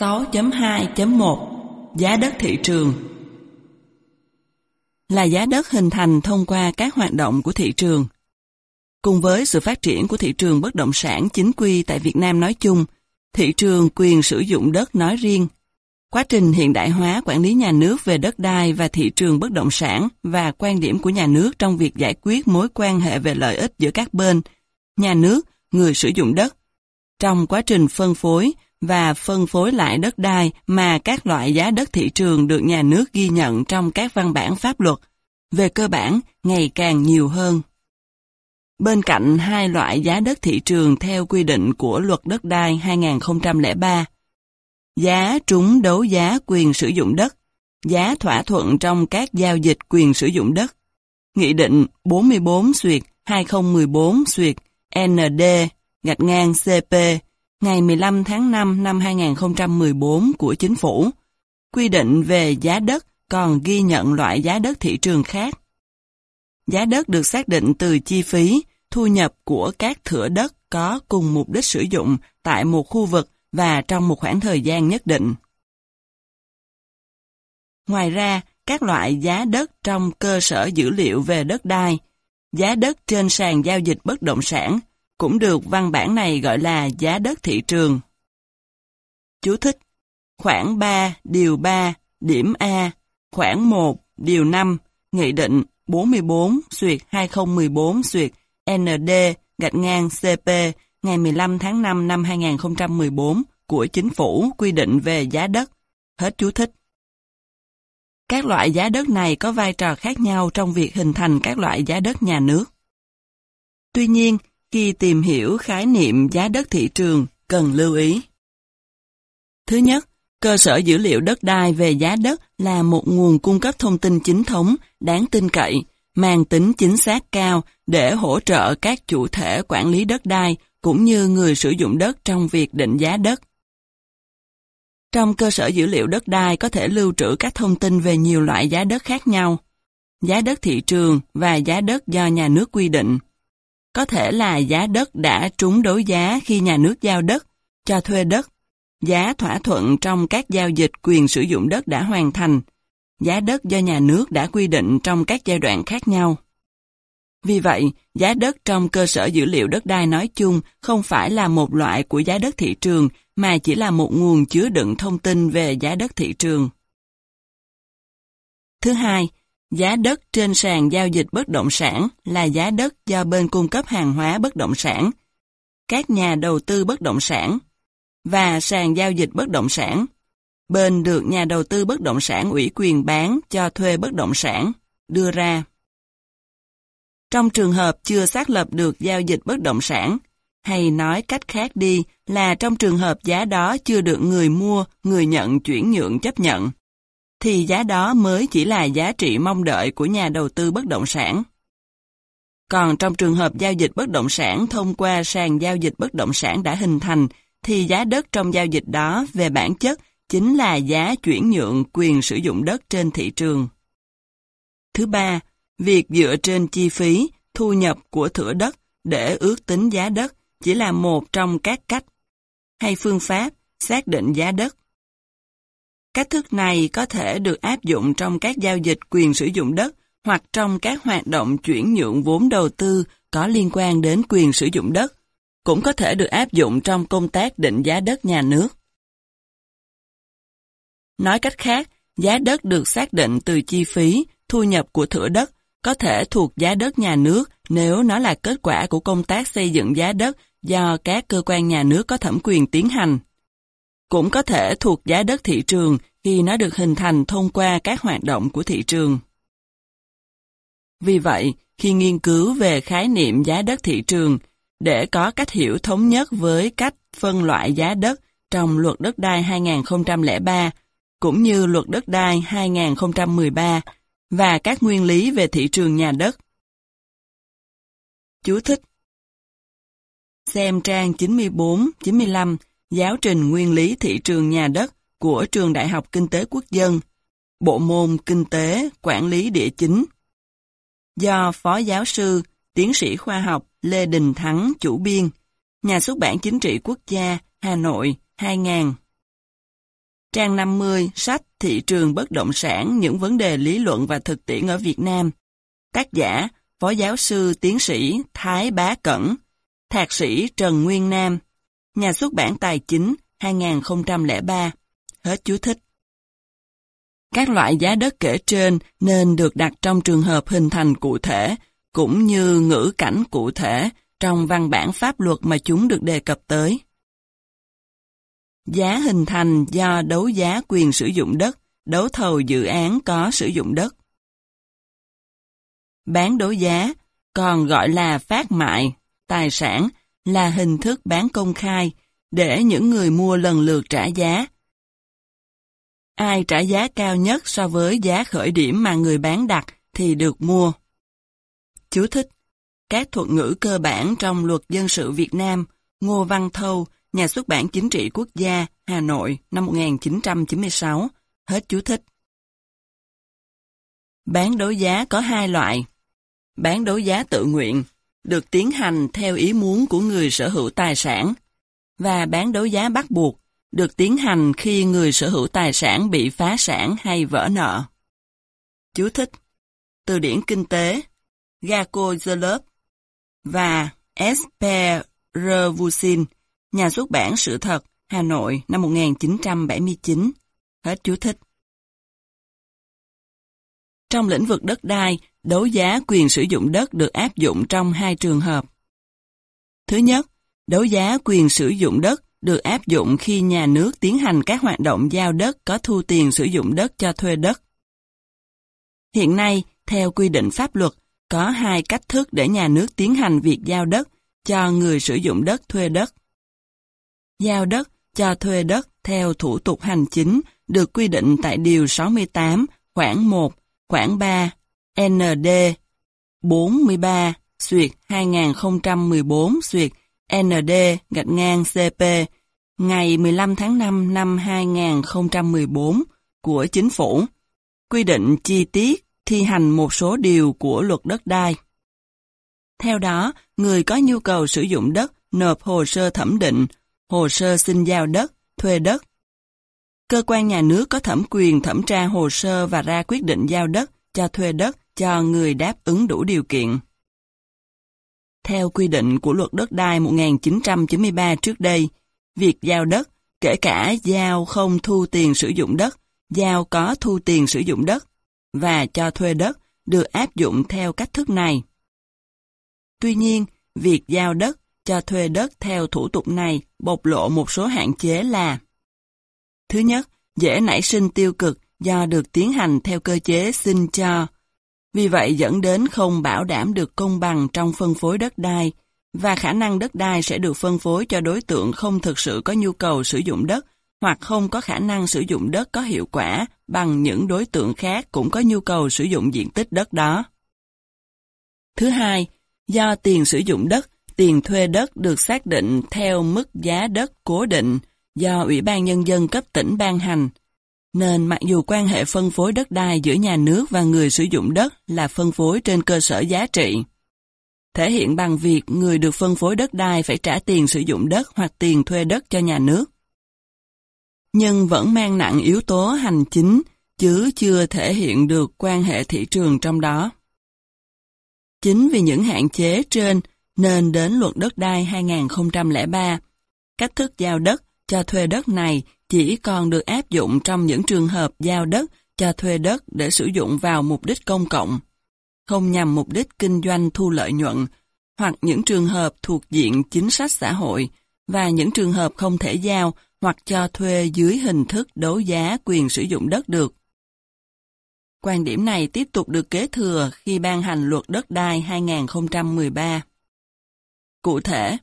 6.2.1 Giá đất thị trường Là giá đất hình thành thông qua các hoạt động của thị trường. Cùng với sự phát triển của thị trường bất động sản chính quy tại Việt Nam nói chung, thị trường quyền sử dụng đất nói riêng, quá trình hiện đại hóa quản lý nhà nước về đất đai và thị trường bất động sản và quan điểm của nhà nước trong việc giải quyết mối quan hệ về lợi ích giữa các bên, nhà nước, người sử dụng đất. Trong quá trình phân phối, và phân phối lại đất đai mà các loại giá đất thị trường được nhà nước ghi nhận trong các văn bản pháp luật, về cơ bản ngày càng nhiều hơn. Bên cạnh hai loại giá đất thị trường theo quy định của Luật Đất đai 2003, giá trúng đấu giá quyền sử dụng đất, giá thỏa thuận trong các giao dịch quyền sử dụng đất, Nghị định 44 Xuyệt 2014 Xuyệt ND gạch ngang CP ngày 15 tháng 5 năm 2014 của Chính phủ, quy định về giá đất còn ghi nhận loại giá đất thị trường khác. Giá đất được xác định từ chi phí, thu nhập của các thửa đất có cùng mục đích sử dụng tại một khu vực và trong một khoảng thời gian nhất định. Ngoài ra, các loại giá đất trong cơ sở dữ liệu về đất đai, giá đất trên sàn giao dịch bất động sản cũng được văn bản này gọi là giá đất thị trường. Chú thích Khoảng 3, điều 3, điểm A, khoảng 1, điều 5, Nghị định 44, xuyệt 2014, xuyệt ND, gạch ngang CP, ngày 15 tháng 5 năm 2014 của Chính phủ quy định về giá đất. Hết chú thích. Các loại giá đất này có vai trò khác nhau trong việc hình thành các loại giá đất nhà nước. Tuy nhiên, khi tìm hiểu khái niệm giá đất thị trường, cần lưu ý. Thứ nhất, cơ sở dữ liệu đất đai về giá đất là một nguồn cung cấp thông tin chính thống, đáng tin cậy, mang tính chính xác cao để hỗ trợ các chủ thể quản lý đất đai cũng như người sử dụng đất trong việc định giá đất. Trong cơ sở dữ liệu đất đai có thể lưu trữ các thông tin về nhiều loại giá đất khác nhau, giá đất thị trường và giá đất do nhà nước quy định. Có thể là giá đất đã trúng đấu giá khi nhà nước giao đất, cho thuê đất, giá thỏa thuận trong các giao dịch quyền sử dụng đất đã hoàn thành, giá đất do nhà nước đã quy định trong các giai đoạn khác nhau. Vì vậy, giá đất trong cơ sở dữ liệu đất đai nói chung không phải là một loại của giá đất thị trường mà chỉ là một nguồn chứa đựng thông tin về giá đất thị trường. Thứ hai, Giá đất trên sàn giao dịch bất động sản là giá đất do bên cung cấp hàng hóa bất động sản, các nhà đầu tư bất động sản và sàn giao dịch bất động sản. Bên được nhà đầu tư bất động sản ủy quyền bán cho thuê bất động sản, đưa ra. Trong trường hợp chưa xác lập được giao dịch bất động sản, hay nói cách khác đi là trong trường hợp giá đó chưa được người mua, người nhận chuyển nhượng chấp nhận, thì giá đó mới chỉ là giá trị mong đợi của nhà đầu tư bất động sản. Còn trong trường hợp giao dịch bất động sản thông qua sàn giao dịch bất động sản đã hình thành, thì giá đất trong giao dịch đó về bản chất chính là giá chuyển nhượng quyền sử dụng đất trên thị trường. Thứ ba, việc dựa trên chi phí, thu nhập của thửa đất để ước tính giá đất chỉ là một trong các cách hay phương pháp xác định giá đất. Cách thức này có thể được áp dụng trong các giao dịch quyền sử dụng đất hoặc trong các hoạt động chuyển nhượng vốn đầu tư có liên quan đến quyền sử dụng đất, cũng có thể được áp dụng trong công tác định giá đất nhà nước. Nói cách khác, giá đất được xác định từ chi phí, thu nhập của thửa đất, có thể thuộc giá đất nhà nước nếu nó là kết quả của công tác xây dựng giá đất do các cơ quan nhà nước có thẩm quyền tiến hành cũng có thể thuộc giá đất thị trường khi nó được hình thành thông qua các hoạt động của thị trường. Vì vậy, khi nghiên cứu về khái niệm giá đất thị trường, để có cách hiểu thống nhất với cách phân loại giá đất trong Luật Đất đai 2003 cũng như Luật Đất đai 2013 và các nguyên lý về thị trường nhà đất. Chú thích Xem trang 94-95 Giáo trình Nguyên lý thị trường nhà đất của Trường Đại học Kinh tế Quốc dân, Bộ môn Kinh tế, Quản lý địa chính. Do Phó Giáo sư, Tiến sĩ khoa học Lê Đình Thắng chủ biên, Nhà xuất bản Chính trị Quốc gia, Hà Nội, 2000. Trang 50, sách Thị trường bất động sản, những vấn đề lý luận và thực tiễn ở Việt Nam. Tác giả, Phó giáo sư tiến sĩ Thái Bá Cẩn, Thạc sĩ Trần Nguyên Nam, Nhà xuất bản Tài chính 2003. Hết chú thích. Các loại giá đất kể trên nên được đặt trong trường hợp hình thành cụ thể, cũng như ngữ cảnh cụ thể trong văn bản pháp luật mà chúng được đề cập tới. Giá hình thành do đấu giá quyền sử dụng đất, đấu thầu dự án có sử dụng đất. Bán đấu giá, còn gọi là phát mại, tài sản, là hình thức bán công khai, để những người mua lần lượt trả giá. Ai trả giá cao nhất so với giá khởi điểm mà người bán đặt thì được mua. Chú thích Các thuật ngữ cơ bản trong luật dân sự Việt Nam, Ngô Văn Thâu, Nhà xuất bản Chính trị Quốc gia, Hà Nội, năm 1996. Hết chú thích. Bán đấu giá có hai loại. Bán đấu giá tự nguyện, được tiến hành theo ý muốn của người sở hữu tài sản, và bán đấu giá bắt buộc, được tiến hành khi người sở hữu tài sản bị phá sản hay vỡ nợ. Chú thích Từ điển kinh tế Gako Zerlov và Esper Revusin, nhà xuất bản Sự thật, Hà Nội năm 1979. Hết chú thích. Trong lĩnh vực đất đai, đấu giá quyền sử dụng đất được áp dụng trong hai trường hợp. Thứ nhất, đấu giá quyền sử dụng đất được áp dụng khi nhà nước tiến hành các hoạt động giao đất có thu tiền sử dụng đất cho thuê đất. Hiện nay, theo quy định pháp luật, có hai cách thức để nhà nước tiến hành việc giao đất cho người sử dụng đất thuê đất. Giao đất cho thuê đất theo thủ tục hành chính được quy định tại Điều 68, khoản 1, khoản 3, ND 43-2014-ND gạch ngang CP ngày 15 tháng 5 năm 2014 của Chính phủ, quy định chi tiết thi hành một số điều của luật đất đai. Theo đó, người có nhu cầu sử dụng đất nộp hồ sơ thẩm định, hồ sơ xin giao đất, thuê đất. Cơ quan nhà nước có thẩm quyền thẩm tra hồ sơ và ra quyết định giao đất cho thuê đất cho người đáp ứng đủ điều kiện. Theo quy định của luật đất đai 1993 trước đây, việc giao đất, kể cả giao không thu tiền sử dụng đất, giao có thu tiền sử dụng đất, và cho thuê đất được áp dụng theo cách thức này. Tuy nhiên, việc giao đất cho thuê đất theo thủ tục này bộc lộ một số hạn chế là Thứ nhất, dễ nảy sinh tiêu cực do được tiến hành theo cơ chế xin cho. Vì vậy dẫn đến không bảo đảm được công bằng trong phân phối đất đai và khả năng đất đai sẽ được phân phối cho đối tượng không thực sự có nhu cầu sử dụng đất hoặc không có khả năng sử dụng đất có hiệu quả bằng những đối tượng khác cũng có nhu cầu sử dụng diện tích đất đó. Thứ hai, do tiền sử dụng đất, tiền thuê đất được xác định theo mức giá đất cố định do Ủy ban Nhân dân cấp tỉnh ban hành, nên mặc dù quan hệ phân phối đất đai giữa nhà nước và người sử dụng đất là phân phối trên cơ sở giá trị, thể hiện bằng việc người được phân phối đất đai phải trả tiền sử dụng đất hoặc tiền thuê đất cho nhà nước nhưng vẫn mang nặng yếu tố hành chính, chứ chưa thể hiện được quan hệ thị trường trong đó. Chính vì những hạn chế trên, nên đến luật đất đai 2003, cách thức giao đất cho thuê đất này chỉ còn được áp dụng trong những trường hợp giao đất cho thuê đất để sử dụng vào mục đích công cộng, không nhằm mục đích kinh doanh thu lợi nhuận, hoặc những trường hợp thuộc diện chính sách xã hội, và những trường hợp không thể giao hoặc cho thuê dưới hình thức đấu giá quyền sử dụng đất được. Quan điểm này tiếp tục được kế thừa khi ban hành luật đất đai 2013. Cụ thể,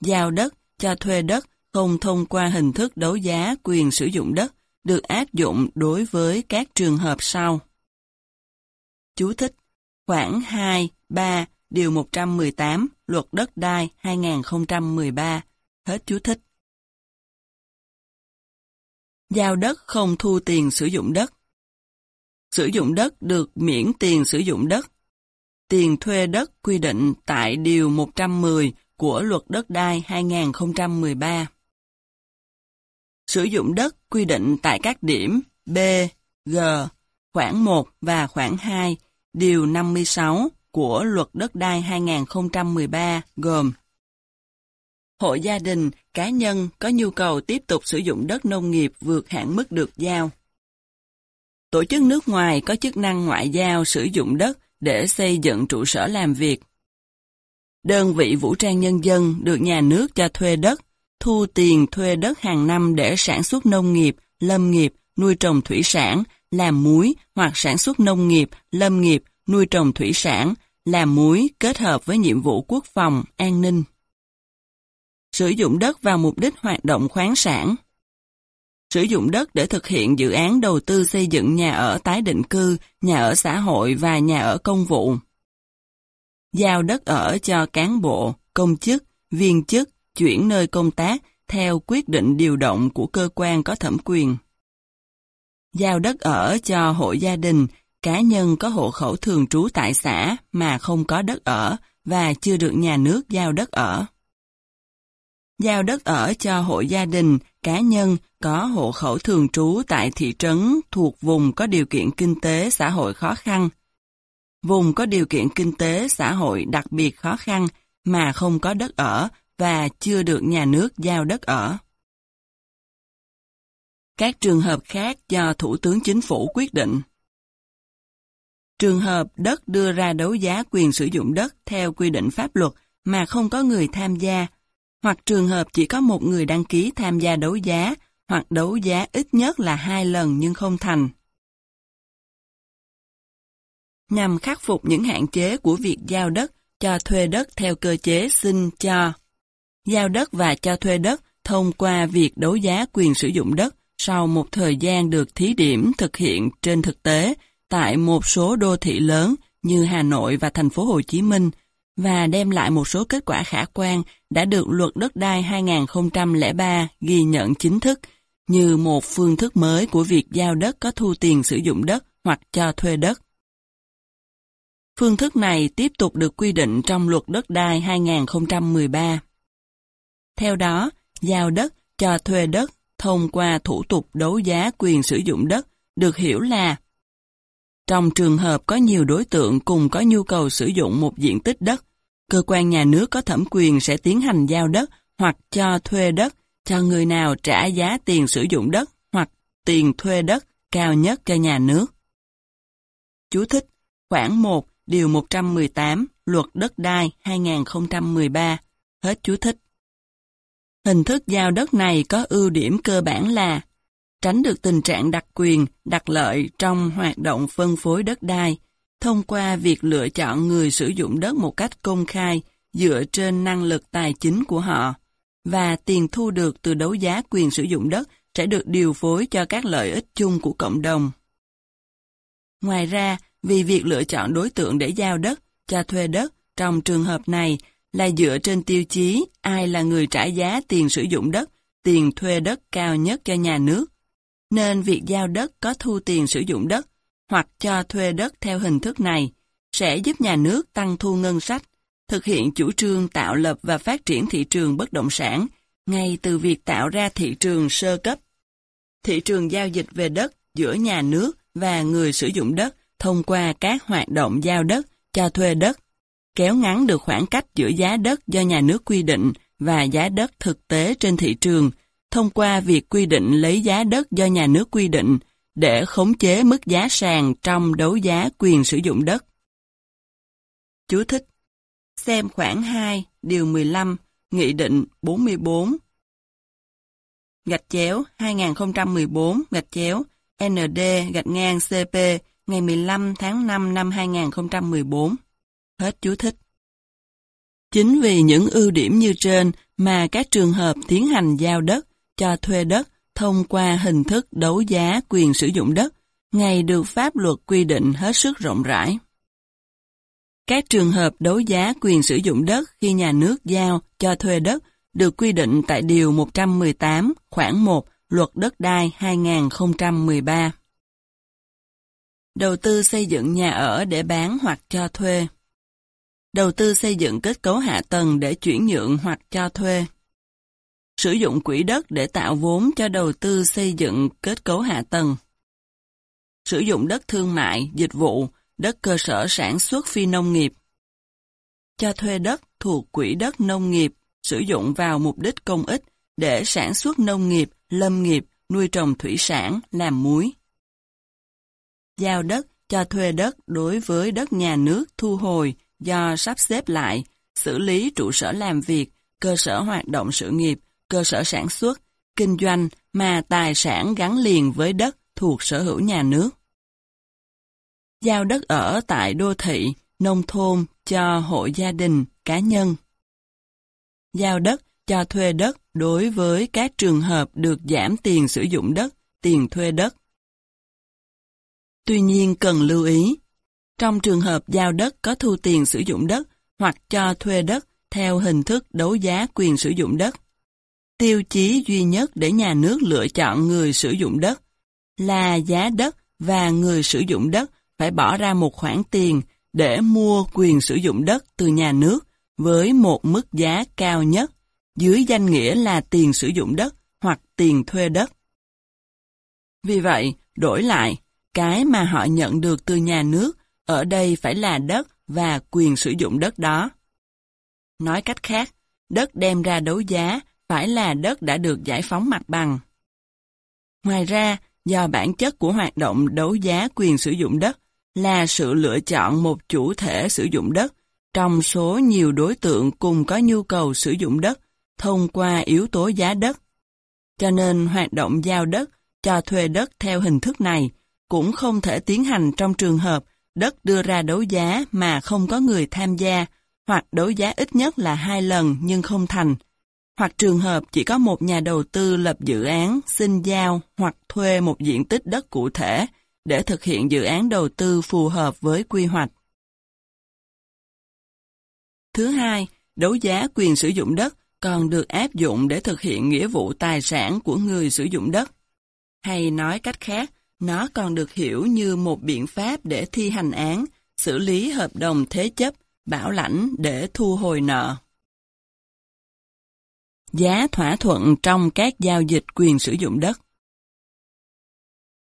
giao đất cho thuê đất không thông qua hình thức đấu giá quyền sử dụng đất được áp dụng đối với các trường hợp sau. Chú thích Khoảng 2, 3, Điều 118 Luật đất đai 2013 Hết chú thích Giao đất không thu tiền sử dụng đất. Sử dụng đất được miễn tiền sử dụng đất. Tiền thuê đất quy định tại Điều 110 của Luật Đất đai 2013. Sử dụng đất quy định tại các điểm B, G, khoảng 1 và khoảng 2, điều 56 của Luật Đất đai 2013 gồm Hộ gia đình, cá nhân có nhu cầu tiếp tục sử dụng đất nông nghiệp vượt hạn mức được giao. Tổ chức nước ngoài có chức năng ngoại giao sử dụng đất để xây dựng trụ sở làm việc. Đơn vị vũ trang nhân dân được nhà nước cho thuê đất, thu tiền thuê đất hàng năm để sản xuất nông nghiệp, lâm nghiệp, nuôi trồng thủy sản, làm muối hoặc sản xuất nông nghiệp, lâm nghiệp, nuôi trồng thủy sản, làm muối kết hợp với nhiệm vụ quốc phòng, an ninh. Sử dụng đất vào mục đích hoạt động khoáng sản. Sử dụng đất để thực hiện dự án đầu tư xây dựng nhà ở tái định cư, nhà ở xã hội và nhà ở công vụ. Giao đất ở cho cán bộ, công chức, viên chức, chuyển nơi công tác theo quyết định điều động của cơ quan có thẩm quyền. Giao đất ở cho hộ gia đình, cá nhân có hộ khẩu thường trú tại xã mà không có đất ở và chưa được nhà nước giao đất ở. Giao đất ở cho hộ gia đình, cá nhân có hộ khẩu thường trú tại thị trấn thuộc vùng có điều kiện kinh tế xã hội khó khăn. Vùng có điều kiện kinh tế xã hội đặc biệt khó khăn mà không có đất ở và chưa được nhà nước giao đất ở. Các trường hợp khác do Thủ tướng Chính phủ quyết định. Trường hợp đất đưa ra đấu giá quyền sử dụng đất theo quy định pháp luật mà không có người tham gia, hoặc trường hợp chỉ có một người đăng ký tham gia đấu giá, hoặc đấu giá ít nhất là hai lần nhưng không thành. Nhằm khắc phục những hạn chế của việc giao đất cho thuê đất theo cơ chế xin cho. Giao đất và cho thuê đất thông qua việc đấu giá quyền sử dụng đất sau một thời gian được thí điểm thực hiện trên thực tế tại một số đô thị lớn như Hà Nội và thành phố Hồ Chí Minh và đem lại một số kết quả khả quan đã được luật đất đai 2003 ghi nhận chính thức như một phương thức mới của việc giao đất có thu tiền sử dụng đất hoặc cho thuê đất. Phương thức này tiếp tục được quy định trong luật đất đai 2013. Theo đó, giao đất cho thuê đất thông qua thủ tục đấu giá quyền sử dụng đất được hiểu là trong trường hợp có nhiều đối tượng cùng có nhu cầu sử dụng một diện tích đất, cơ quan nhà nước có thẩm quyền sẽ tiến hành giao đất hoặc cho thuê đất cho người nào trả giá tiền sử dụng đất hoặc tiền thuê đất cao nhất cho nhà nước. Chú thích Khoảng 1 Điều 118 Luật Đất đai 2013 Hết chú thích. Hình thức giao đất này có ưu điểm cơ bản là tránh được tình trạng đặc quyền, đặc lợi trong hoạt động phân phối đất đai, thông qua việc lựa chọn người sử dụng đất một cách công khai dựa trên năng lực tài chính của họ, và tiền thu được từ đấu giá quyền sử dụng đất sẽ được điều phối cho các lợi ích chung của cộng đồng. Ngoài ra, vì việc lựa chọn đối tượng để giao đất, cho thuê đất trong trường hợp này là dựa trên tiêu chí ai là người trả giá tiền sử dụng đất, tiền thuê đất cao nhất cho nhà nước. Nên việc giao đất có thu tiền sử dụng đất hoặc cho thuê đất theo hình thức này sẽ giúp nhà nước tăng thu ngân sách, thực hiện chủ trương tạo lập và phát triển thị trường bất động sản ngay từ việc tạo ra thị trường sơ cấp. Thị trường giao dịch về đất giữa nhà nước và người sử dụng đất thông qua các hoạt động giao đất, cho thuê đất, kéo ngắn được khoảng cách giữa giá đất do nhà nước quy định và giá đất thực tế trên thị trường, thông qua việc quy định lấy giá đất do nhà nước quy định để khống chế mức giá sàn trong đấu giá quyền sử dụng đất. Chú thích Xem khoảng 2, điều 15, Nghị định 44, gạch chéo 2014, gạch chéo ND gạch ngang CP ngày 15 tháng 5 năm 2014. Hết chú thích. Chính vì những ưu điểm như trên mà các trường hợp tiến hành giao đất, cho thuê đất thông qua hình thức đấu giá quyền sử dụng đất, ngày được pháp luật quy định hết sức rộng rãi. Các trường hợp đấu giá quyền sử dụng đất khi nhà nước giao cho thuê đất được quy định tại Điều 118 khoảng 1 Luật Đất đai 2013. Đầu tư xây dựng nhà ở để bán hoặc cho thuê. Đầu tư xây dựng kết cấu hạ tầng để chuyển nhượng hoặc cho thuê. sử dụng quỹ đất để tạo vốn cho đầu tư xây dựng kết cấu hạ tầng. Sử dụng đất thương mại, dịch vụ, đất cơ sở sản xuất phi nông nghiệp. Cho thuê đất thuộc quỹ đất nông nghiệp, sử dụng vào mục đích công ích để sản xuất nông nghiệp, lâm nghiệp, nuôi trồng thủy sản, làm muối. Giao đất cho thuê đất đối với đất nhà nước thu hồi do sắp xếp lại, xử lý trụ sở làm việc, cơ sở hoạt động sự nghiệp, cơ sở sản xuất, kinh doanh mà tài sản gắn liền với đất thuộc sở hữu nhà nước. Giao đất ở tại đô thị, nông thôn cho hộ gia đình, cá nhân. Giao đất cho thuê đất đối với các trường hợp được giảm tiền sử dụng đất, tiền thuê đất. Tuy nhiên cần lưu ý, trong trường hợp giao đất có thu tiền sử dụng đất hoặc cho thuê đất theo hình thức đấu giá quyền sử dụng đất. Tiêu chí duy nhất để nhà nước lựa chọn người sử dụng đất là giá đất và người sử dụng đất phải bỏ ra một khoản tiền để mua quyền sử dụng đất từ nhà nước với một mức giá cao nhất, dưới danh nghĩa là tiền sử dụng đất hoặc tiền thuê đất. Vì vậy, đổi lại, cái mà họ nhận được từ nhà nước ở đây phải là đất và quyền sử dụng đất đó. Nói cách khác, đất đem ra đấu giá phải là đất đã được giải phóng mặt bằng. Ngoài ra, do bản chất của hoạt động đấu giá quyền sử dụng đất là sự lựa chọn một chủ thể sử dụng đất trong số nhiều đối tượng cùng có nhu cầu sử dụng đất thông qua yếu tố giá đất. Cho nên hoạt động giao đất cho thuê đất theo hình thức này cũng không thể tiến hành trong trường hợp đất đưa ra đấu giá mà không có người tham gia hoặc đấu giá ít nhất là hai lần nhưng không thành, hoặc trường hợp chỉ có một nhà đầu tư lập dự án, xin giao hoặc thuê một diện tích đất cụ thể để thực hiện dự án đầu tư phù hợp với quy hoạch. Thứ hai, đấu giá quyền sử dụng đất còn được áp dụng để thực hiện nghĩa vụ tài sản của người sử dụng đất. Hay nói cách khác, nó còn được hiểu như một biện pháp để thi hành án, xử lý hợp đồng thế chấp, bảo lãnh để thu hồi nợ. Giá thỏa thuận trong các giao dịch quyền sử dụng đất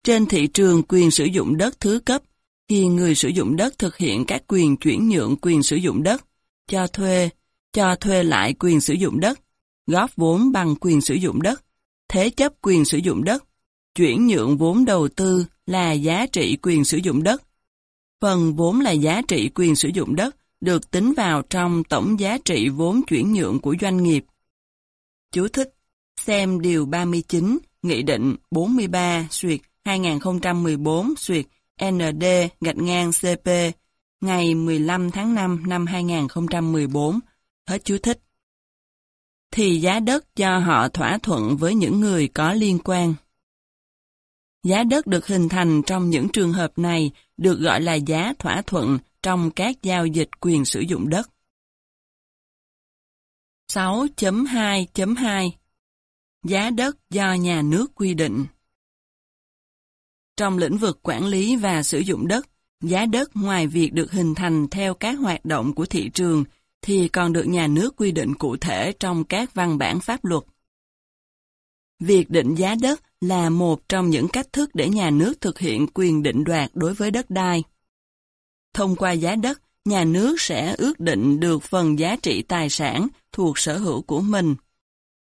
Trên thị trường quyền sử dụng đất thứ cấp, khi người sử dụng đất thực hiện các quyền chuyển nhượng quyền sử dụng đất, cho thuê, cho thuê lại quyền sử dụng đất, góp vốn bằng quyền sử dụng đất, thế chấp quyền sử dụng đất, chuyển nhượng vốn đầu tư là giá trị quyền sử dụng đất. Phần vốn là giá trị quyền sử dụng đất được tính vào trong tổng giá trị vốn chuyển nhượng của doanh nghiệp. Chú thích, xem Điều 39, Nghị định 43 Xuyệt 2014 suyệt ND gạch ngang CP ngày 15 tháng 5 năm 2014. Hết chú thích. Thì giá đất do họ thỏa thuận với những người có liên quan. Giá đất được hình thành trong những trường hợp này được gọi là giá thỏa thuận trong các giao dịch quyền sử dụng đất. 6.2.2 Giá đất do nhà nước quy định Trong lĩnh vực quản lý và sử dụng đất, giá đất ngoài việc được hình thành theo các hoạt động của thị trường thì còn được nhà nước quy định cụ thể trong các văn bản pháp luật. Việc định giá đất là một trong những cách thức để nhà nước thực hiện quyền định đoạt đối với đất đai. Thông qua giá đất, nhà nước sẽ ước định được phần giá trị tài sản thuộc sở hữu của mình.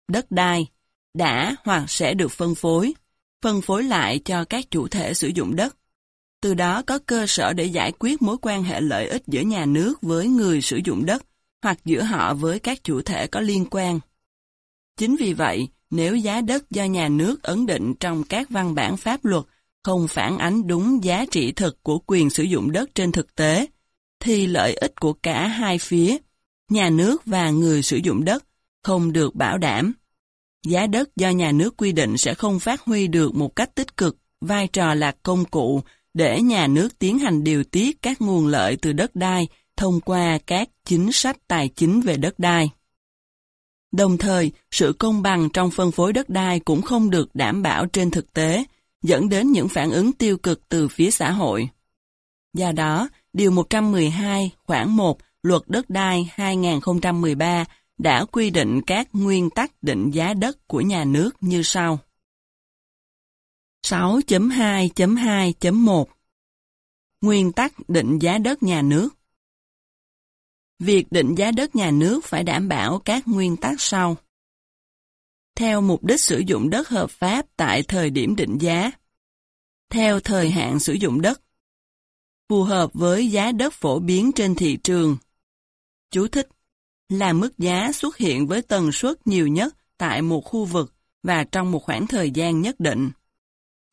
Đất đai đã hoặc sẽ được phân phối, phân phối lại cho các chủ thể sử dụng đất. Từ đó có cơ sở để giải quyết mối quan hệ lợi ích giữa nhà nước với người sử dụng đất hoặc giữa họ với các chủ thể có liên quan. Chính vì vậy, nếu giá đất do nhà nước ấn định trong các văn bản pháp luật không phản ánh đúng giá trị thực của quyền sử dụng đất trên thực tế, thì lợi ích của cả hai phía, nhà nước và người sử dụng đất, không được bảo đảm. Giá đất do nhà nước quy định sẽ không phát huy được một cách tích cực vai trò là công cụ để nhà nước tiến hành điều tiết các nguồn lợi từ đất đai thông qua các chính sách tài chính về đất đai. Đồng thời, sự công bằng trong phân phối đất đai cũng không được đảm bảo trên thực tế, dẫn đến những phản ứng tiêu cực từ phía xã hội. Do đó, Điều 112 khoảng 1 Luật Đất đai 2013 đã quy định các nguyên tắc định giá đất của nhà nước như sau. 6.2.2.1 Nguyên tắc định giá đất nhà nước Việc định giá đất nhà nước phải đảm bảo các nguyên tắc sau. Theo mục đích sử dụng đất hợp pháp tại thời điểm định giá. Theo thời hạn sử dụng đất. Phù hợp với giá đất phổ biến trên thị trường. Chú thích là mức giá xuất hiện với tần suất nhiều nhất tại một khu vực và trong một khoảng thời gian nhất định.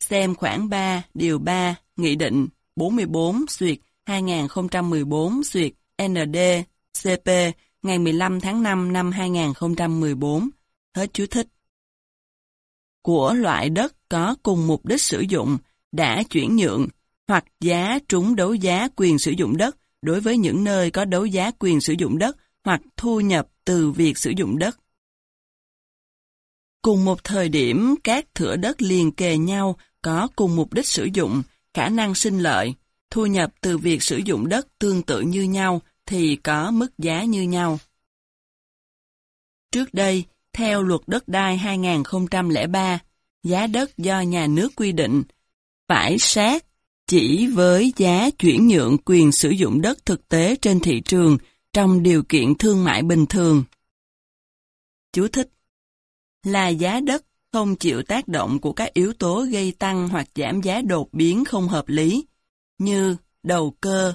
Xem khoảng 3, điều 3, Nghị định 44 Xuyệt 2014 Xuyệt ND CP ngày 15 tháng 5 năm 2014. Hết chú thích. Của loại đất có cùng mục đích sử dụng đã chuyển nhượng hoặc giá trúng đấu giá quyền sử dụng đất đối với những nơi có đấu giá quyền sử dụng đất hoặc thu nhập từ việc sử dụng đất. Cùng một thời điểm, các thửa đất liền kề nhau có cùng mục đích sử dụng, khả năng sinh lợi, thu nhập từ việc sử dụng đất tương tự như nhau thì có mức giá như nhau. Trước đây, theo luật đất đai 2003, giá đất do nhà nước quy định phải sát chỉ với giá chuyển nhượng quyền sử dụng đất thực tế trên thị trường trong điều kiện thương mại bình thường. Chú thích Là giá đất không chịu tác động của các yếu tố gây tăng hoặc giảm giá đột biến không hợp lý, như đầu cơ,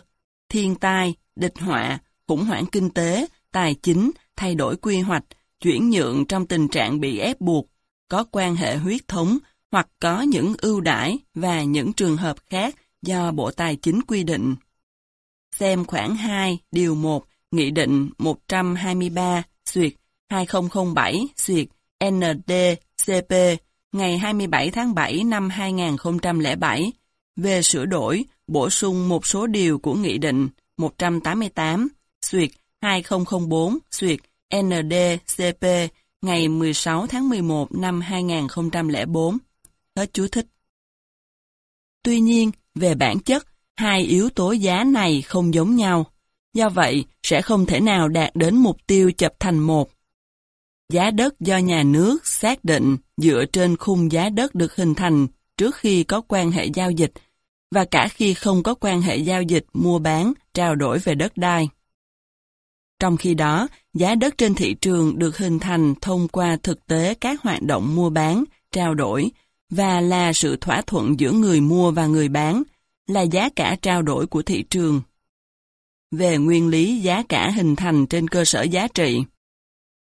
thiên tai, địch họa, khủng hoảng kinh tế, tài chính, thay đổi quy hoạch, chuyển nhượng trong tình trạng bị ép buộc, có quan hệ huyết thống hoặc có những ưu đãi và những trường hợp khác do Bộ Tài chính quy định. Xem khoảng 2, điều 1, Nghị định 123, Xuyệt 2007, Xuyệt ND-CP ngày 27 tháng 7 năm 2007 về sửa đổi, bổ sung một số điều của Nghị định 188, Xuyệt 2004, Xuyệt NDCP ngày 16 tháng 11 năm 2004. Hết chú thích. Tuy nhiên, về bản chất, hai yếu tố giá này không giống nhau. Do vậy, sẽ không thể nào đạt đến mục tiêu chập thành một. Giá đất do nhà nước xác định dựa trên khung giá đất được hình thành trước khi có quan hệ giao dịch và cả khi không có quan hệ giao dịch mua bán, trao đổi về đất đai. Trong khi đó, giá đất trên thị trường được hình thành thông qua thực tế các hoạt động mua bán, trao đổi và là sự thỏa thuận giữa người mua và người bán, là giá cả trao đổi của thị trường. Về nguyên lý giá cả hình thành trên cơ sở giá trị.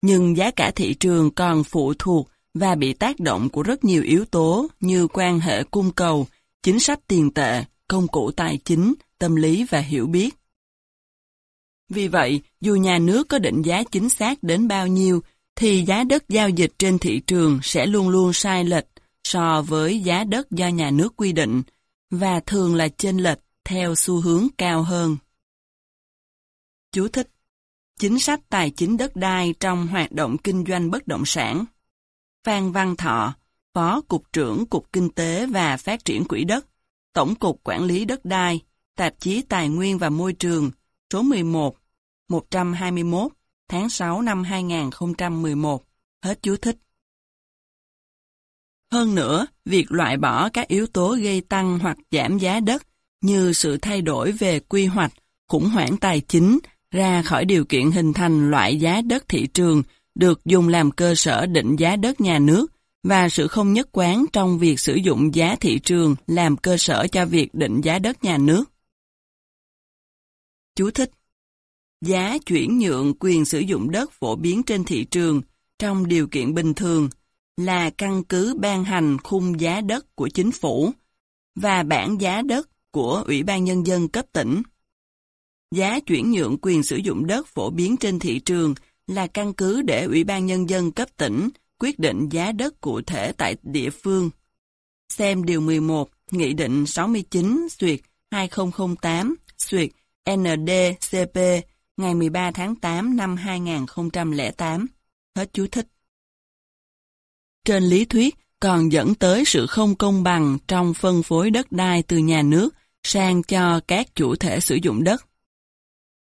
Nhưng giá cả thị trường còn phụ thuộc và bị tác động của rất nhiều yếu tố như quan hệ cung cầu, chính sách tiền tệ, công cụ tài chính, tâm lý và hiểu biết. Vì vậy, dù nhà nước có định giá chính xác đến bao nhiêu, thì giá đất giao dịch trên thị trường sẽ luôn luôn sai lệch so với giá đất do nhà nước quy định, và thường là chênh lệch theo xu hướng cao hơn. Chú thích Chính sách tài chính đất đai trong hoạt động kinh doanh bất động sản Phan Văn Thọ, Phó Cục trưởng Cục Kinh tế và Phát triển Quỹ đất, Tổng cục Quản lý đất đai, Tạp chí Tài nguyên và Môi trường, số 11, 121, tháng 6 năm 2011. Hết chú thích. Hơn nữa, việc loại bỏ các yếu tố gây tăng hoặc giảm giá đất như sự thay đổi về quy hoạch, khủng hoảng tài chính ra khỏi điều kiện hình thành loại giá đất thị trường được dùng làm cơ sở định giá đất nhà nước và sự không nhất quán trong việc sử dụng giá thị trường làm cơ sở cho việc định giá đất nhà nước. Chú thích Giá chuyển nhượng quyền sử dụng đất phổ biến trên thị trường trong điều kiện bình thường là căn cứ ban hành khung giá đất của chính phủ và bản giá đất của Ủy ban Nhân dân cấp tỉnh. Giá chuyển nhượng quyền sử dụng đất phổ biến trên thị trường là căn cứ để Ủy ban Nhân dân cấp tỉnh quyết định giá đất cụ thể tại địa phương. Xem Điều 11, Nghị định 69 Xuyệt 2008 Xuyệt NDCP ngày 13 tháng 8 năm 2008. Hết chú thích. Trên lý thuyết, còn dẫn tới sự không công bằng trong phân phối đất đai từ nhà nước sang cho các chủ thể sử dụng đất.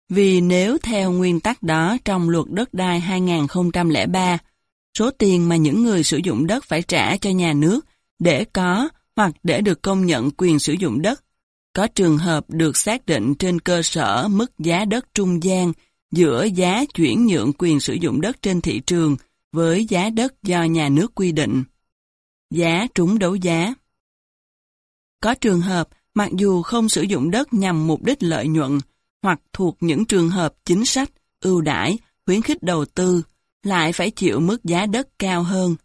Vì nếu theo nguyên tắc đó trong luật đất đai 2003, số tiền mà những người sử dụng đất phải trả cho nhà nước để có hoặc để được công nhận quyền sử dụng đất, có trường hợp được xác định trên cơ sở mức giá đất trung gian giữa giá chuyển nhượng quyền sử dụng đất trên thị trường với giá đất do nhà nước quy định. Giá trúng đấu giá Có trường hợp, mặc dù không sử dụng đất nhằm mục đích lợi nhuận, hoặc thuộc những trường hợp chính sách, ưu đãi, khuyến khích đầu tư, lại phải chịu mức giá đất cao hơn.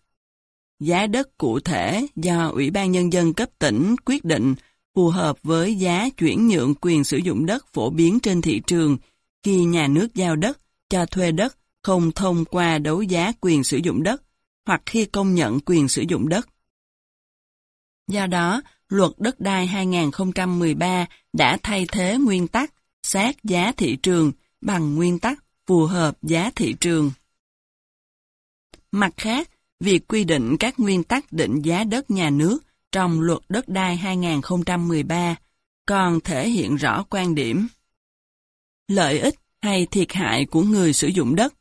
Giá đất cụ thể do Ủy ban Nhân dân cấp tỉnh quyết định phù hợp với giá chuyển nhượng quyền sử dụng đất phổ biến trên thị trường khi nhà nước giao đất, cho thuê đất không thông qua đấu giá quyền sử dụng đất hoặc khi công nhận quyền sử dụng đất. Do đó, luật đất đai 2013 đã thay thế nguyên tắc sát giá thị trường bằng nguyên tắc phù hợp giá thị trường. Mặt khác, việc quy định các nguyên tắc định giá đất nhà nước trong luật đất đai 2013 còn thể hiện rõ quan điểm. Lợi ích hay thiệt hại của người sử dụng đất,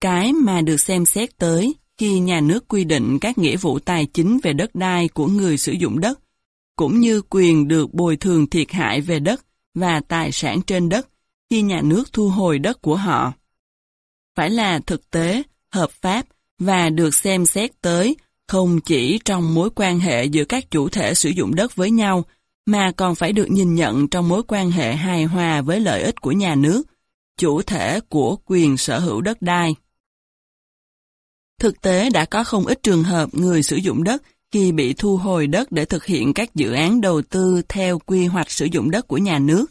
cái mà được xem xét tới khi nhà nước quy định các nghĩa vụ tài chính về đất đai của người sử dụng đất, cũng như quyền được bồi thường thiệt hại về đất và tài sản trên đất khi nhà nước thu hồi đất của họ. Phải là thực tế, hợp pháp và được xem xét tới không chỉ trong mối quan hệ giữa các chủ thể sử dụng đất với nhau, mà còn phải được nhìn nhận trong mối quan hệ hài hòa với lợi ích của nhà nước, chủ thể của quyền sở hữu đất đai. Thực tế đã có không ít trường hợp người sử dụng đất khi bị thu hồi đất để thực hiện các dự án đầu tư theo quy hoạch sử dụng đất của nhà nước,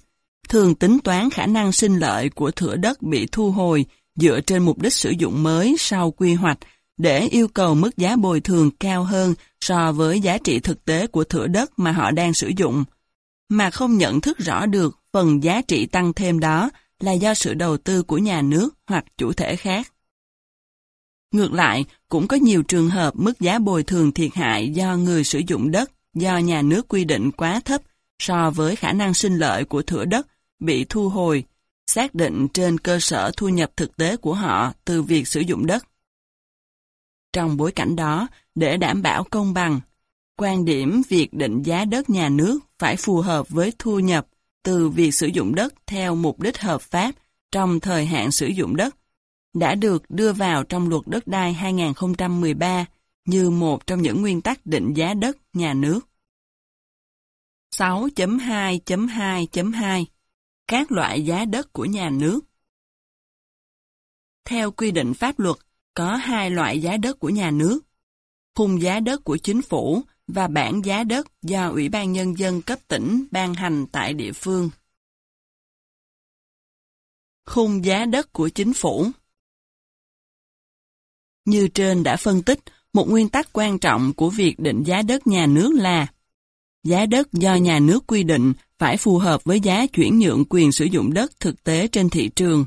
thường tính toán khả năng sinh lợi của thửa đất bị thu hồi dựa trên mục đích sử dụng mới sau quy hoạch để yêu cầu mức giá bồi thường cao hơn so với giá trị thực tế của thửa đất mà họ đang sử dụng, mà không nhận thức rõ được phần giá trị tăng thêm đó là do sự đầu tư của nhà nước hoặc chủ thể khác. Ngược lại, cũng có nhiều trường hợp mức giá bồi thường thiệt hại do người sử dụng đất do nhà nước quy định quá thấp so với khả năng sinh lợi của thửa đất bị thu hồi, xác định trên cơ sở thu nhập thực tế của họ từ việc sử dụng đất. Trong bối cảnh đó, để đảm bảo công bằng, quan điểm việc định giá đất nhà nước phải phù hợp với thu nhập từ việc sử dụng đất theo mục đích hợp pháp trong thời hạn sử dụng đất đã được đưa vào trong luật đất đai 2013 như một trong những nguyên tắc định giá đất nhà nước. 6.2.2.2 Các loại giá đất của nhà nước Theo quy định pháp luật, có hai loại giá đất của nhà nước. Khung giá đất của chính phủ và bản giá đất do Ủy ban Nhân dân cấp tỉnh ban hành tại địa phương. Khung giá đất của chính phủ Như trên đã phân tích, một nguyên tắc quan trọng của việc định giá đất nhà nước là giá đất do nhà nước quy định phải phù hợp với giá chuyển nhượng quyền sử dụng đất thực tế trên thị trường.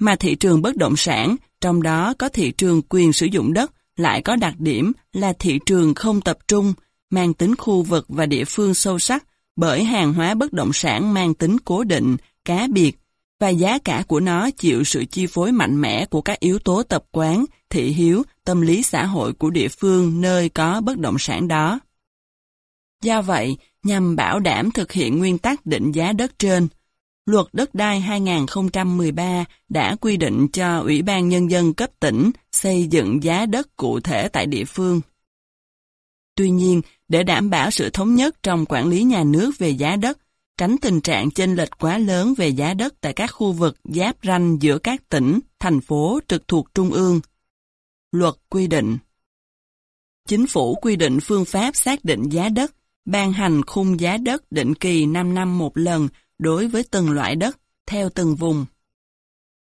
Mà thị trường bất động sản, trong đó có thị trường quyền sử dụng đất, lại có đặc điểm là thị trường không tập trung, mang tính khu vực và địa phương sâu sắc bởi hàng hóa bất động sản mang tính cố định, cá biệt, và giá cả của nó chịu sự chi phối mạnh mẽ của các yếu tố tập quán, thị hiếu, tâm lý xã hội của địa phương nơi có bất động sản đó. Do vậy, nhằm bảo đảm thực hiện nguyên tắc định giá đất trên, Luật Đất đai 2013 đã quy định cho Ủy ban Nhân dân cấp tỉnh xây dựng giá đất cụ thể tại địa phương. Tuy nhiên, để đảm bảo sự thống nhất trong quản lý nhà nước về giá đất, tránh tình trạng chênh lệch quá lớn về giá đất tại các khu vực giáp ranh giữa các tỉnh, thành phố trực thuộc trung ương. Luật quy định Chính phủ quy định phương pháp xác định giá đất, ban hành khung giá đất định kỳ 5 năm một lần đối với từng loại đất, theo từng vùng.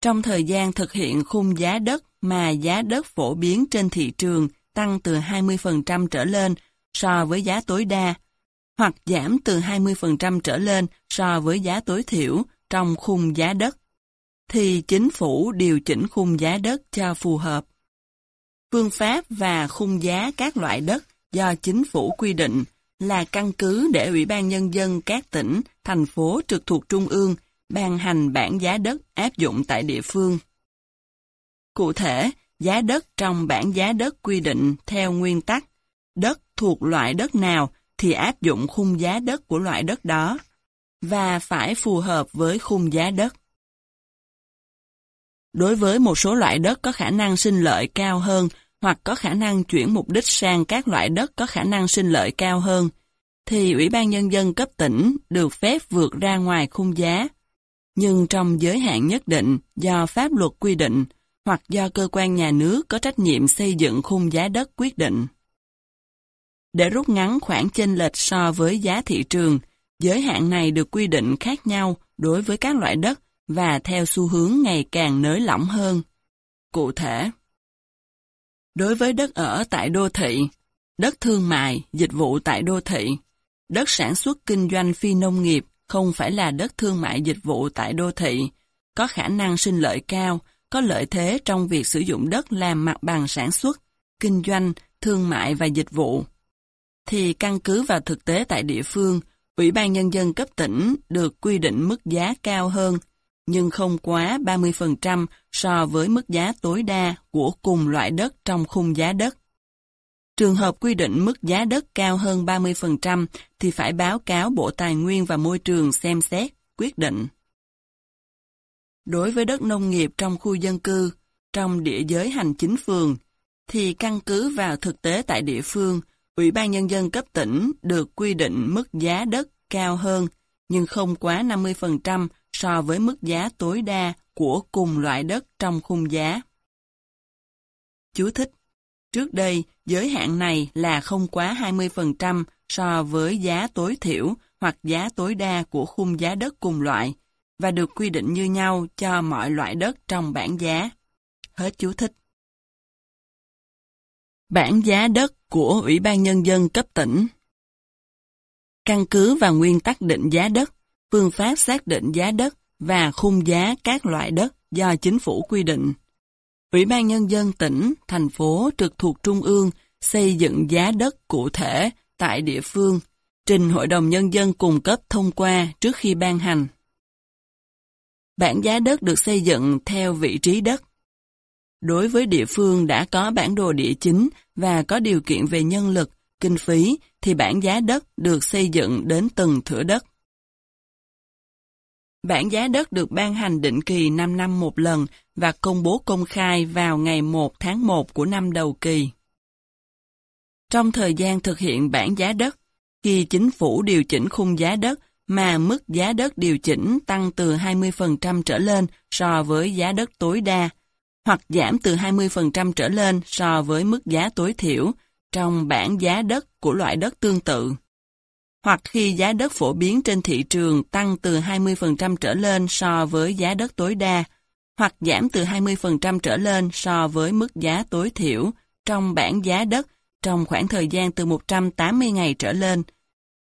Trong thời gian thực hiện khung giá đất mà giá đất phổ biến trên thị trường tăng từ 20% trở lên so với giá tối đa, hoặc giảm từ 20% trở lên so với giá tối thiểu trong khung giá đất, thì chính phủ điều chỉnh khung giá đất cho phù hợp. Phương pháp và khung giá các loại đất do chính phủ quy định là căn cứ để Ủy ban Nhân dân các tỉnh, thành phố trực thuộc Trung ương ban hành bản giá đất áp dụng tại địa phương. Cụ thể, giá đất trong bản giá đất quy định theo nguyên tắc đất thuộc loại đất nào thì áp dụng khung giá đất của loại đất đó và phải phù hợp với khung giá đất. Đối với một số loại đất có khả năng sinh lợi cao hơn hoặc có khả năng chuyển mục đích sang các loại đất có khả năng sinh lợi cao hơn, thì Ủy ban Nhân dân cấp tỉnh được phép vượt ra ngoài khung giá, nhưng trong giới hạn nhất định do pháp luật quy định hoặc do cơ quan nhà nước có trách nhiệm xây dựng khung giá đất quyết định. Để rút ngắn khoảng chênh lệch so với giá thị trường, giới hạn này được quy định khác nhau đối với các loại đất và theo xu hướng ngày càng nới lỏng hơn. Cụ thể, đối với đất ở tại đô thị, đất thương mại, dịch vụ tại đô thị, đất sản xuất kinh doanh phi nông nghiệp không phải là đất thương mại dịch vụ tại đô thị, có khả năng sinh lợi cao, có lợi thế trong việc sử dụng đất làm mặt bằng sản xuất, kinh doanh, thương mại và dịch vụ. Thì căn cứ vào thực tế tại địa phương, Ủy ban Nhân dân cấp tỉnh được quy định mức giá cao hơn, nhưng không quá 30% so với mức giá tối đa của cùng loại đất trong khung giá đất. Trường hợp quy định mức giá đất cao hơn 30% thì phải báo cáo Bộ Tài nguyên và Môi trường xem xét, quyết định. Đối với đất nông nghiệp trong khu dân cư, trong địa giới hành chính phường, thì căn cứ vào thực tế tại địa phương, Ủy ban Nhân dân cấp tỉnh được quy định mức giá đất cao hơn, nhưng không quá 50% so với mức giá tối đa của cùng loại đất trong khung giá. Chú thích Trước đây, giới hạn này là không quá 20% so với giá tối thiểu hoặc giá tối đa của khung giá đất cùng loại và được quy định như nhau cho mọi loại đất trong bảng giá. Hết chú thích. Bảng giá đất của Ủy ban Nhân dân cấp tỉnh Căn cứ vào nguyên tắc định giá đất, phương pháp xác định giá đất và khung giá các loại đất do chính phủ quy định. Ủy ban Nhân dân tỉnh, thành phố trực thuộc Trung ương xây dựng giá đất cụ thể tại địa phương, trình Hội đồng Nhân dân cung cấp thông qua trước khi ban hành. Bản giá đất được xây dựng theo vị trí đất. Đối với địa phương đã có bản đồ địa chính và có điều kiện về nhân lực, kinh phí, thì bản giá đất được xây dựng đến từng thửa đất. Bản giá đất được ban hành định kỳ 5 năm một lần và công bố công khai vào ngày 1 tháng 1 của năm đầu kỳ. Trong thời gian thực hiện bản giá đất, khi chính phủ điều chỉnh khung giá đất mà mức giá đất điều chỉnh tăng từ 20% trở lên so với giá đất tối đa, hoặc giảm từ 20% trở lên so với mức giá tối thiểu trong bản giá đất của loại đất tương tự hoặc khi giá đất phổ biến trên thị trường tăng từ 20% trở lên so với giá đất tối đa, hoặc giảm từ 20% trở lên so với mức giá tối thiểu trong bảng giá đất trong khoảng thời gian từ 180 ngày trở lên,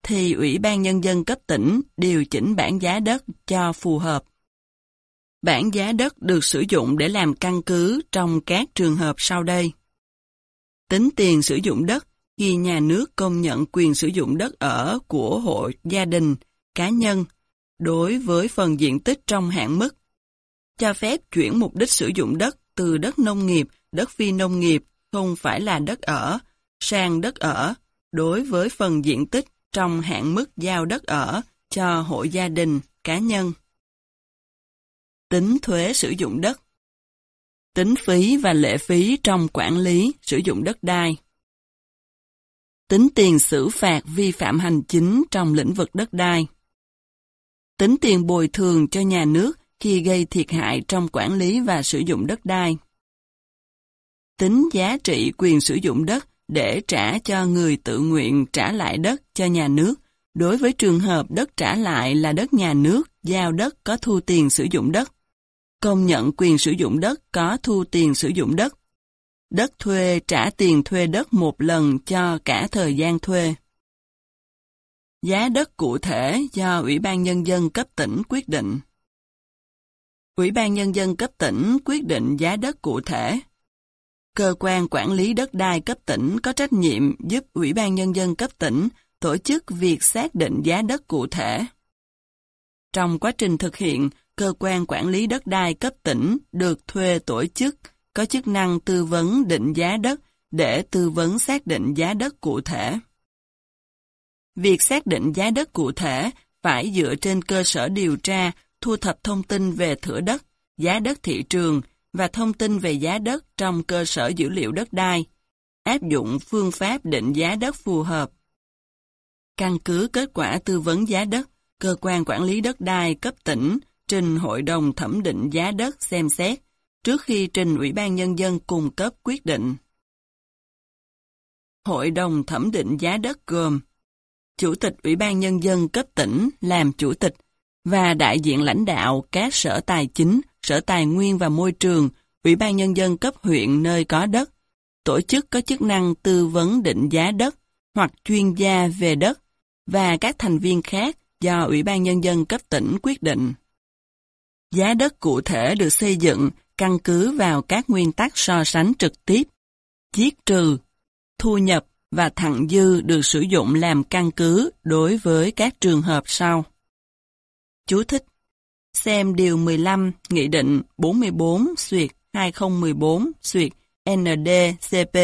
thì Ủy ban Nhân dân cấp tỉnh điều chỉnh bảng giá đất cho phù hợp. Bản giá đất được sử dụng để làm căn cứ trong các trường hợp sau đây. Tính tiền sử dụng đất khi nhà nước công nhận quyền sử dụng đất ở của hộ gia đình, cá nhân, đối với phần diện tích trong hạn mức, cho phép chuyển mục đích sử dụng đất từ đất nông nghiệp, đất phi nông nghiệp không phải là đất ở, sang đất ở, đối với phần diện tích trong hạn mức giao đất ở cho hộ gia đình, cá nhân. Tính thuế sử dụng đất Tính phí và lệ phí trong quản lý sử dụng đất đai tính tiền xử phạt vi phạm hành chính trong lĩnh vực đất đai. Tính tiền bồi thường cho nhà nước khi gây thiệt hại trong quản lý và sử dụng đất đai. Tính giá trị quyền sử dụng đất để trả cho người tự nguyện trả lại đất cho nhà nước đối với trường hợp đất trả lại là đất nhà nước, giao đất có thu tiền sử dụng đất. Công nhận quyền sử dụng đất có thu tiền sử dụng đất Đất thuê trả tiền thuê đất một lần cho cả thời gian thuê. Giá đất cụ thể do Ủy ban Nhân dân cấp tỉnh quyết định. Ủy ban Nhân dân cấp tỉnh quyết định giá đất cụ thể. Cơ quan quản lý đất đai cấp tỉnh có trách nhiệm giúp Ủy ban Nhân dân cấp tỉnh tổ chức việc xác định giá đất cụ thể. Trong quá trình thực hiện, cơ quan quản lý đất đai cấp tỉnh được thuê tổ chức có chức năng tư vấn định giá đất để tư vấn xác định giá đất cụ thể. Việc xác định giá đất cụ thể phải dựa trên cơ sở điều tra, thu thập thông tin về thửa đất, giá đất thị trường và thông tin về giá đất trong cơ sở dữ liệu đất đai, áp dụng phương pháp định giá đất phù hợp. Căn cứ kết quả tư vấn giá đất, cơ quan quản lý đất đai cấp tỉnh trình Hội đồng thẩm định giá đất xem xét trước khi trình Ủy ban Nhân dân cung cấp quyết định. Hội đồng thẩm định giá đất gồm Chủ tịch Ủy ban Nhân dân cấp tỉnh làm chủ tịch và đại diện lãnh đạo các sở tài chính, sở tài nguyên và môi trường, Ủy ban Nhân dân cấp huyện nơi có đất, tổ chức có chức năng tư vấn định giá đất hoặc chuyên gia về đất và các thành viên khác do Ủy ban Nhân dân cấp tỉnh quyết định. Giá đất cụ thể được xây dựng căn cứ vào các nguyên tắc so sánh trực tiếp, chiết trừ, thu nhập và thặng dư được sử dụng làm căn cứ đối với các trường hợp sau. Chú thích Xem Điều 15 Nghị định 44 Xuyệt 2014 Xuyệt NDCP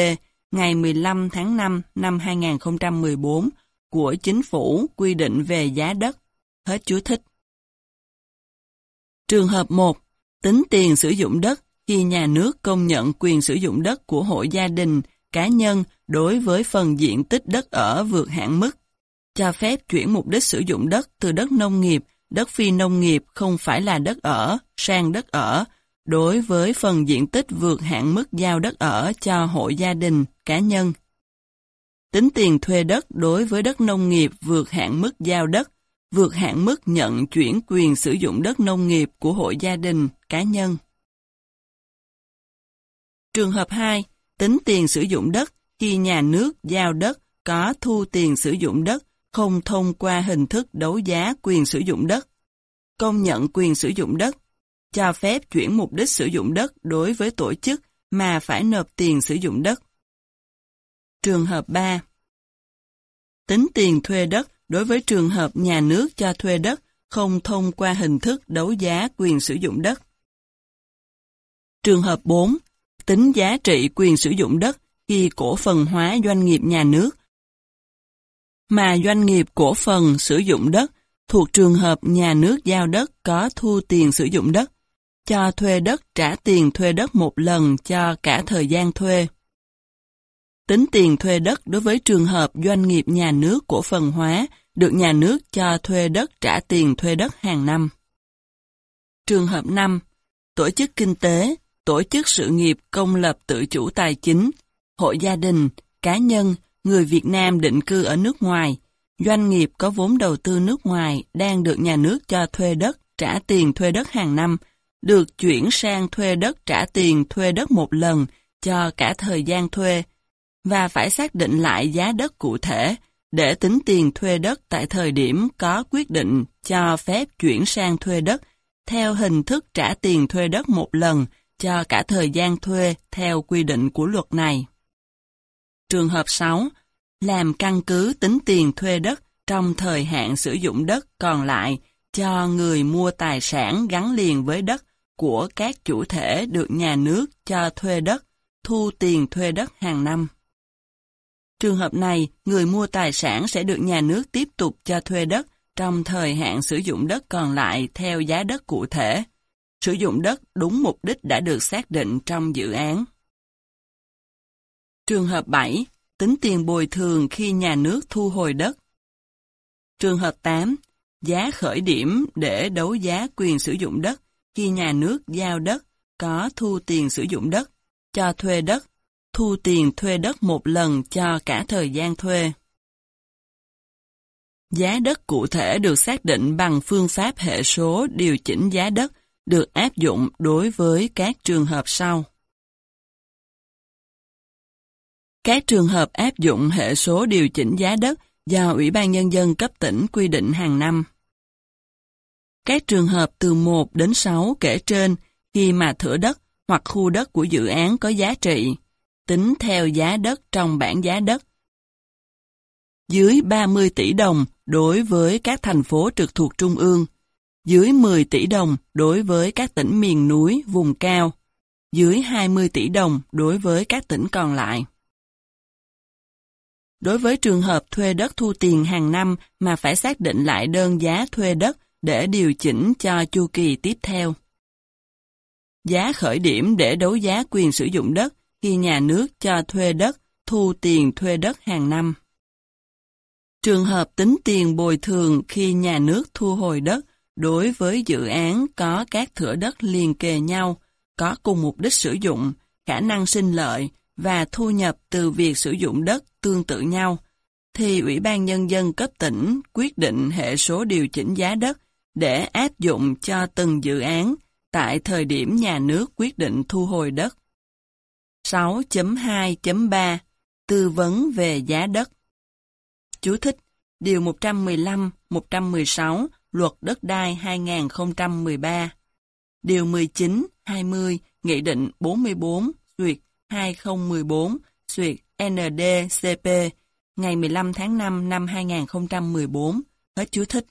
ngày 15 tháng 5 năm 2014 của Chính phủ quy định về giá đất. Hết chú thích. Trường hợp 1. Tính tiền sử dụng đất khi nhà nước công nhận quyền sử dụng đất của hộ gia đình, cá nhân đối với phần diện tích đất ở vượt hạn mức. Cho phép chuyển mục đích sử dụng đất từ đất nông nghiệp, đất phi nông nghiệp không phải là đất ở, sang đất ở, đối với phần diện tích vượt hạn mức giao đất ở cho hộ gia đình, cá nhân. Tính tiền thuê đất đối với đất nông nghiệp vượt hạn mức giao đất, vượt hạn mức nhận chuyển quyền sử dụng đất nông nghiệp của hộ gia đình, cá nhân. Trường hợp 2. Tính tiền sử dụng đất khi nhà nước giao đất có thu tiền sử dụng đất không thông qua hình thức đấu giá quyền sử dụng đất. Công nhận quyền sử dụng đất, cho phép chuyển mục đích sử dụng đất đối với tổ chức mà phải nộp tiền sử dụng đất. Trường hợp 3 Tính tiền thuê đất đối với trường hợp nhà nước cho thuê đất không thông qua hình thức đấu giá quyền sử dụng đất. Trường hợp 4. Tính giá trị quyền sử dụng đất khi cổ phần hóa doanh nghiệp nhà nước mà doanh nghiệp cổ phần sử dụng đất thuộc trường hợp nhà nước giao đất có thu tiền sử dụng đất, cho thuê đất trả tiền thuê đất một lần cho cả thời gian thuê. Tính tiền thuê đất đối với trường hợp doanh nghiệp nhà nước cổ phần hóa được nhà nước cho thuê đất trả tiền thuê đất hàng năm. Trường hợp 5. Tổ chức kinh tế, tổ chức sự nghiệp công lập tự chủ tài chính, hộ gia đình, cá nhân, người Việt Nam định cư ở nước ngoài, doanh nghiệp có vốn đầu tư nước ngoài đang được nhà nước cho thuê đất, trả tiền thuê đất hàng năm, được chuyển sang thuê đất trả tiền thuê đất một lần cho cả thời gian thuê, và phải xác định lại giá đất cụ thể để tính tiền thuê đất tại thời điểm có quyết định cho phép chuyển sang thuê đất theo hình thức trả tiền thuê đất một lần cho cả thời gian thuê theo quy định của luật này. Trường hợp 6. Làm căn cứ tính tiền thuê đất trong thời hạn sử dụng đất còn lại cho người mua tài sản gắn liền với đất của các chủ thể được nhà nước cho thuê đất, thu tiền thuê đất hàng năm. Trường hợp này, người mua tài sản sẽ được nhà nước tiếp tục cho thuê đất trong thời hạn sử dụng đất còn lại theo giá đất cụ thể. Sử dụng đất đúng mục đích đã được xác định trong dự án. Trường hợp 7. Tính tiền bồi thường khi nhà nước thu hồi đất. Trường hợp 8. Giá khởi điểm để đấu giá quyền sử dụng đất khi nhà nước giao đất có thu tiền sử dụng đất, cho thuê đất, thu tiền thuê đất một lần cho cả thời gian thuê. Giá đất cụ thể được xác định bằng phương pháp hệ số điều chỉnh giá đất được áp dụng đối với các trường hợp sau. Các trường hợp áp dụng hệ số điều chỉnh giá đất do Ủy ban Nhân dân cấp tỉnh quy định hàng năm. Các trường hợp từ 1 đến 6 kể trên khi mà thửa đất hoặc khu đất của dự án có giá trị, tính theo giá đất trong bảng giá đất. Dưới 30 tỷ đồng đối với các thành phố trực thuộc Trung ương, dưới 10 tỷ đồng đối với các tỉnh miền núi, vùng cao, dưới 20 tỷ đồng đối với các tỉnh còn lại. Đối với trường hợp thuê đất thu tiền hàng năm mà phải xác định lại đơn giá thuê đất để điều chỉnh cho chu kỳ tiếp theo. Giá khởi điểm để đấu giá quyền sử dụng đất khi nhà nước cho thuê đất, thu tiền thuê đất hàng năm. Trường hợp tính tiền bồi thường khi nhà nước thu hồi đất đối với dự án có các thửa đất liền kề nhau, có cùng mục đích sử dụng, khả năng sinh lợi và thu nhập từ việc sử dụng đất tương tự nhau, thì Ủy ban Nhân dân cấp tỉnh quyết định hệ số điều chỉnh giá đất để áp dụng cho từng dự án tại thời điểm nhà nước quyết định thu hồi đất. 6.2.3 Tư vấn về giá đất Chú thích Điều 115, 116 Luật Đất đai 2013 Điều 19, 20 Nghị định 44 Duyệt 2014 Duyệt NDCP ngày 15 tháng 5 năm 2014 Hết chú thích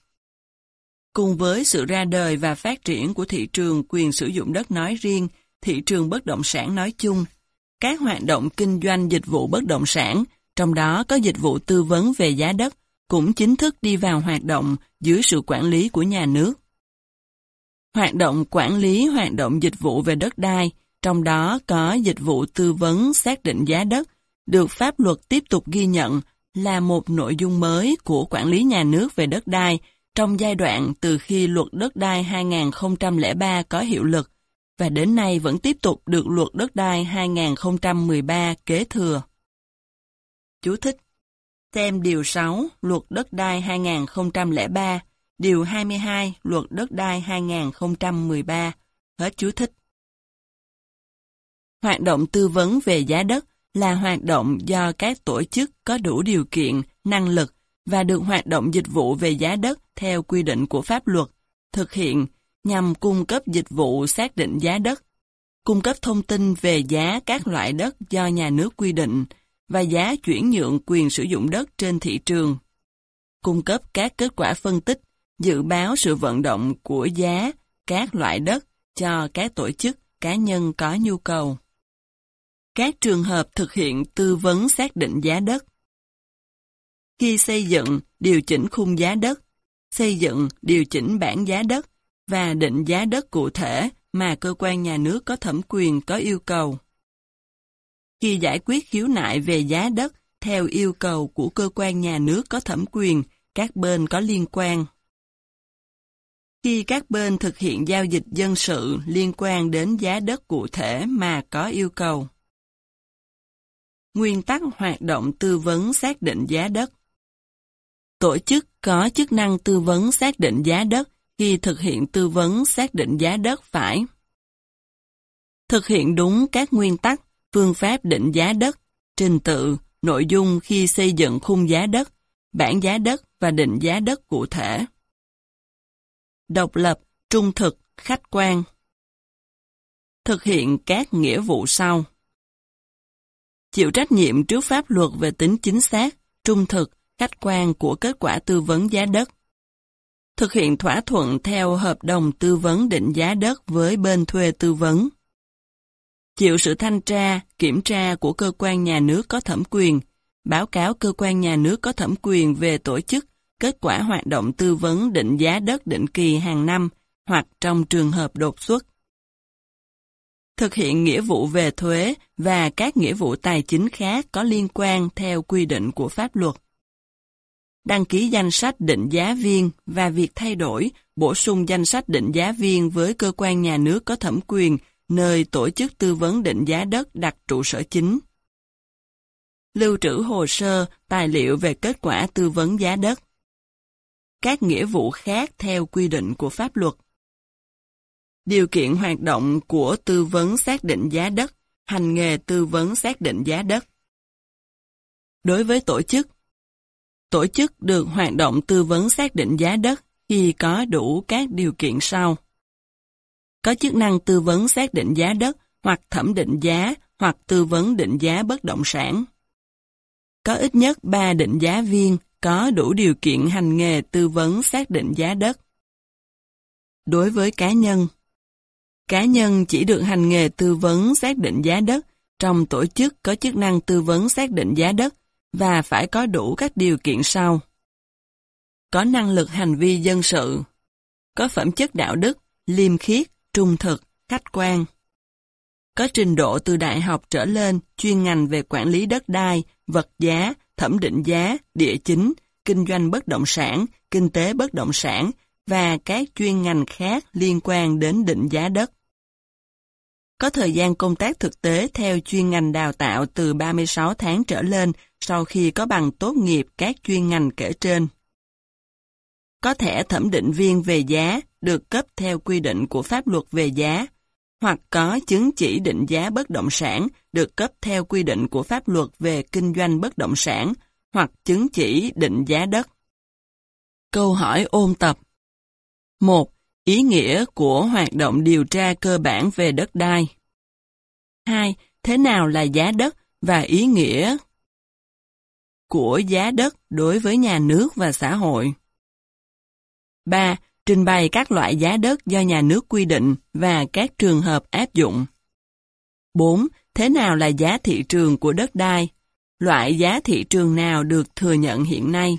Cùng với sự ra đời và phát triển của thị trường quyền sử dụng đất nói riêng, thị trường bất động sản nói chung, các hoạt động kinh doanh dịch vụ bất động sản, trong đó có dịch vụ tư vấn về giá đất, cũng chính thức đi vào hoạt động dưới sự quản lý của nhà nước. Hoạt động quản lý hoạt động dịch vụ về đất đai, trong đó có dịch vụ tư vấn xác định giá đất, được pháp luật tiếp tục ghi nhận là một nội dung mới của quản lý nhà nước về đất đai trong giai đoạn từ khi luật đất đai 2003 có hiệu lực và đến nay vẫn tiếp tục được luật đất đai 2013 kế thừa. Chú thích Xem Điều 6 Luật Đất đai 2003, Điều 22 Luật Đất đai 2013. Hết chú thích. Hoạt động tư vấn về giá đất là hoạt động do các tổ chức có đủ điều kiện, năng lực và được hoạt động dịch vụ về giá đất theo quy định của pháp luật, thực hiện nhằm cung cấp dịch vụ xác định giá đất, cung cấp thông tin về giá các loại đất do nhà nước quy định và giá chuyển nhượng quyền sử dụng đất trên thị trường, cung cấp các kết quả phân tích, dự báo sự vận động của giá các loại đất cho các tổ chức, cá nhân có nhu cầu. Các trường hợp thực hiện tư vấn xác định giá đất khi xây dựng, điều chỉnh khung giá đất, xây dựng, điều chỉnh bản giá đất và định giá đất cụ thể mà cơ quan nhà nước có thẩm quyền có yêu cầu. Khi giải quyết khiếu nại về giá đất theo yêu cầu của cơ quan nhà nước có thẩm quyền, các bên có liên quan. Khi các bên thực hiện giao dịch dân sự liên quan đến giá đất cụ thể mà có yêu cầu. Nguyên tắc hoạt động tư vấn xác định giá đất Tổ chức có chức năng tư vấn xác định giá đất khi thực hiện tư vấn xác định giá đất phải thực hiện đúng các nguyên tắc, phương pháp định giá đất, trình tự, nội dung khi xây dựng khung giá đất, bản giá đất và định giá đất cụ thể. Độc lập, trung thực, khách quan. Thực hiện các nghĩa vụ sau. Chịu trách nhiệm trước pháp luật về tính chính xác, trung thực, khách quan của kết quả tư vấn giá đất. Thực hiện thỏa thuận theo hợp đồng tư vấn định giá đất với bên thuê tư vấn. Chịu sự thanh tra, kiểm tra của cơ quan nhà nước có thẩm quyền, báo cáo cơ quan nhà nước có thẩm quyền về tổ chức, kết quả hoạt động tư vấn định giá đất định kỳ hàng năm hoặc trong trường hợp đột xuất. Thực hiện nghĩa vụ về thuế và các nghĩa vụ tài chính khác có liên quan theo quy định của pháp luật đăng ký danh sách định giá viên và việc thay đổi, bổ sung danh sách định giá viên với cơ quan nhà nước có thẩm quyền nơi tổ chức tư vấn định giá đất đặt trụ sở chính. Lưu trữ hồ sơ, tài liệu về kết quả tư vấn giá đất. Các nghĩa vụ khác theo quy định của pháp luật. Điều kiện hoạt động của tư vấn xác định giá đất, hành nghề tư vấn xác định giá đất. Đối với tổ chức, Tổ chức được hoạt động tư vấn xác định giá đất khi có đủ các điều kiện sau. Có chức năng tư vấn xác định giá đất hoặc thẩm định giá hoặc tư vấn định giá bất động sản. Có ít nhất 3 định giá viên có đủ điều kiện hành nghề tư vấn xác định giá đất. Đối với cá nhân Cá nhân chỉ được hành nghề tư vấn xác định giá đất trong tổ chức có chức năng tư vấn xác định giá đất và phải có đủ các điều kiện sau. Có năng lực hành vi dân sự, có phẩm chất đạo đức, liêm khiết, trung thực, khách quan. Có trình độ từ đại học trở lên chuyên ngành về quản lý đất đai, vật giá, thẩm định giá, địa chính, kinh doanh bất động sản, kinh tế bất động sản và các chuyên ngành khác liên quan đến định giá đất. Có thời gian công tác thực tế theo chuyên ngành đào tạo từ 36 tháng trở lên sau khi có bằng tốt nghiệp các chuyên ngành kể trên. Có thẻ thẩm định viên về giá được cấp theo quy định của pháp luật về giá, hoặc có chứng chỉ định giá bất động sản được cấp theo quy định của pháp luật về kinh doanh bất động sản, hoặc chứng chỉ định giá đất. Câu hỏi ôn tập 1. Ý nghĩa của hoạt động điều tra cơ bản về đất đai 2. Thế nào là giá đất và ý nghĩa của giá đất đối với nhà nước và xã hội 3. Trình bày các loại giá đất do nhà nước quy định và các trường hợp áp dụng 4. Thế nào là giá thị trường của đất đai? Loại giá thị trường nào được thừa nhận hiện nay?